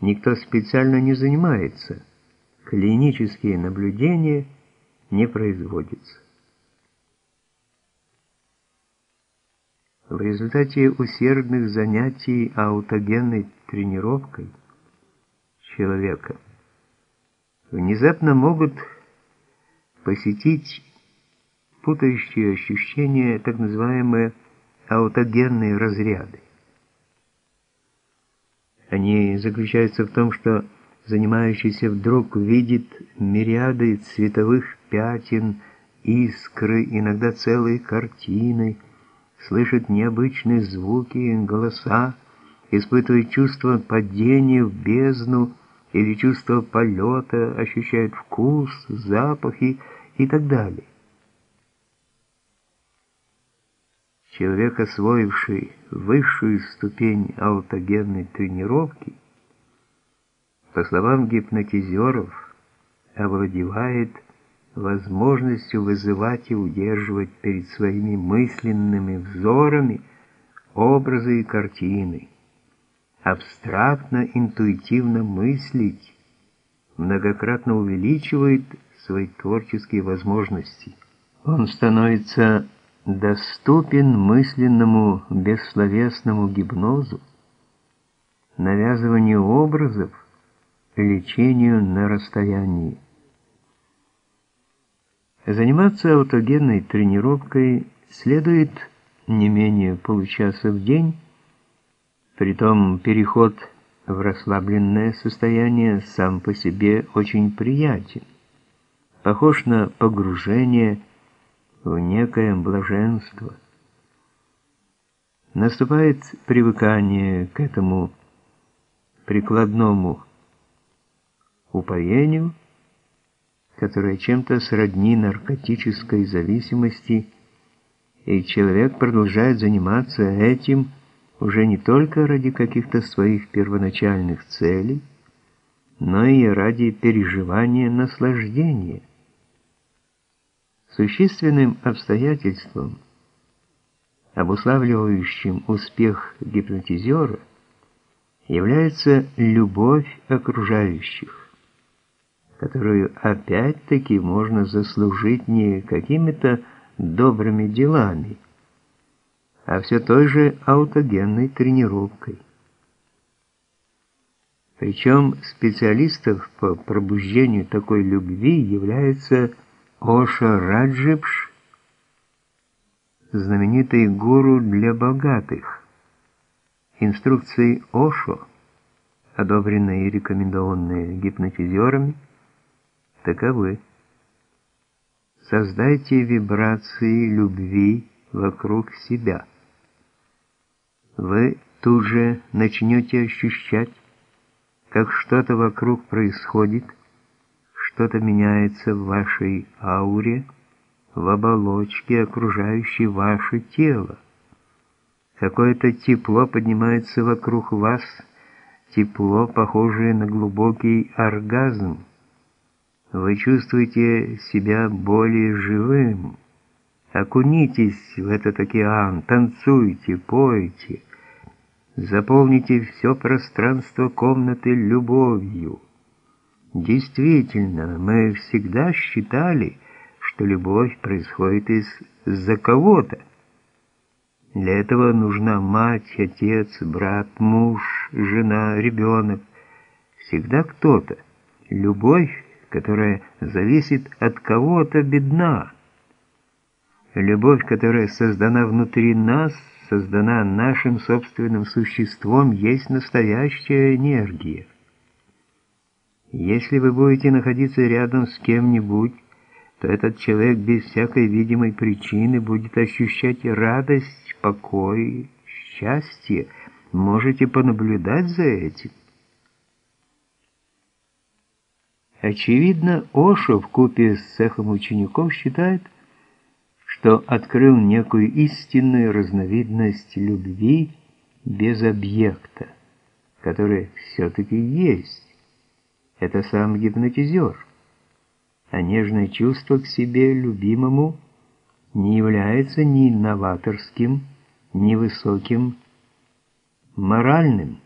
никто специально не занимается, клинические наблюдения не производятся. В результате усердных занятий аутогенной тренировкой человека внезапно могут посетить путающие ощущения, так называемые аутогенные разряды. Они заключаются в том, что занимающийся вдруг видит мириады цветовых пятен, искры, иногда целые картины, слышит необычные звуки, голоса, испытывает чувство падения в бездну или чувство полета, ощущает вкус, запахи и так далее. Человек, освоивший высшую ступень аутогенной тренировки, по словам гипнотизеров, овладевает возможностью вызывать и удерживать перед своими мысленными взорами образы и картины, абстрактно, интуитивно мыслить, многократно увеличивает свои творческие возможности. Он становится доступен мысленному бессловесному гипнозу, навязыванию образов, лечению на расстоянии. Заниматься аутогенной тренировкой следует не менее получаса в день, притом переход в расслабленное состояние сам по себе очень приятен, похож на погружение в некое блаженство. Наступает привыкание к этому прикладному упоению, которое чем-то сродни наркотической зависимости, и человек продолжает заниматься этим уже не только ради каких-то своих первоначальных целей, но и ради переживания наслаждения. Существенным обстоятельством, обуславливающим успех гипнотизера, является любовь окружающих, которую опять-таки можно заслужить не какими-то добрыми делами, а все той же аутогенной тренировкой. Причем специалистов по пробуждению такой любви является Оша Раджипш, знаменитый гуру для богатых. Инструкции Ошо, одобренные и рекомендованные гипнотизерами, таковы. Создайте вибрации любви вокруг себя. Вы тут же начнете ощущать, как что-то вокруг происходит, что-то меняется в вашей ауре, в оболочке, окружающей ваше тело. Какое-то тепло поднимается вокруг вас, тепло, похожее на глубокий оргазм. Вы чувствуете себя более живым. Окунитесь в этот океан, танцуйте, пойте, заполните все пространство комнаты любовью. Действительно, мы всегда считали, что любовь происходит из-за кого-то. Для этого нужна мать, отец, брат, муж, жена, ребенок. Всегда кто-то. Любовь, которая зависит от кого-то, бедна. Любовь, которая создана внутри нас, создана нашим собственным существом, есть настоящая энергия. Если вы будете находиться рядом с кем-нибудь, то этот человек без всякой видимой причины будет ощущать радость, покой, счастье. Можете понаблюдать за этим. Очевидно, Ошо в купе с цехом учеников считает, что открыл некую истинную разновидность любви без объекта, которая все-таки есть это сам гипнотизер. А нежное чувство к себе любимому не является ни новаторским, ни высоким, моральным.